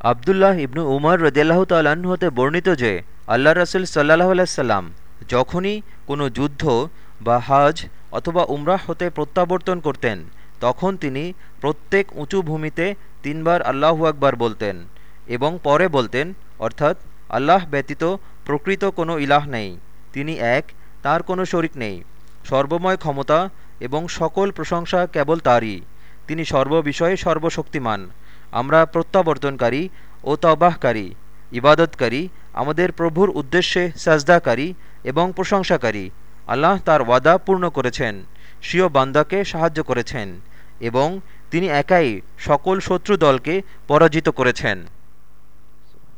আবদুল্লাহ ইবনু উমর রদিয়াল্লাহ তাল্লাহ্ন হতে বর্ণিত যে আল্লাহ রসুল সাল্লাহ আলাইসাল্লাম যখনই কোনো যুদ্ধ বা হাজ অথবা উমরাহ হতে প্রত্যাবর্তন করতেন, তখন তিনি প্রত্যেক উঁচু ভূমিতে তিনবার আল্লাহু আকবার বলতেন এবং পরে বলতেন, অর্থাৎ আল্লাহ ব্যতীত প্রকৃত কোনো ইলাহ নেই, তিনি এক, তার কোনো শরিক নেই, সর্বময় ক্ষমতা এবং সকল প্রশংসা কেবল তারই, তিনি সর্ববিষয়ে সর্বশক্তিমান। আমরা প্রত্যাবর্তনকারী ও তবাহকারী, ইবাদতকারী, আমাদের প্রভুর উদ্দেশ্যে সাজদাকারী এবং প্রশংসাকারী। আল্লাহ তার ওয়াদা পূর্ণ করেছেন, স্বীয় বান্দাকে সাহায্য করেছেন এবং তিনি একাই সকল শত্রু দলকে পরাজিত করেছেন।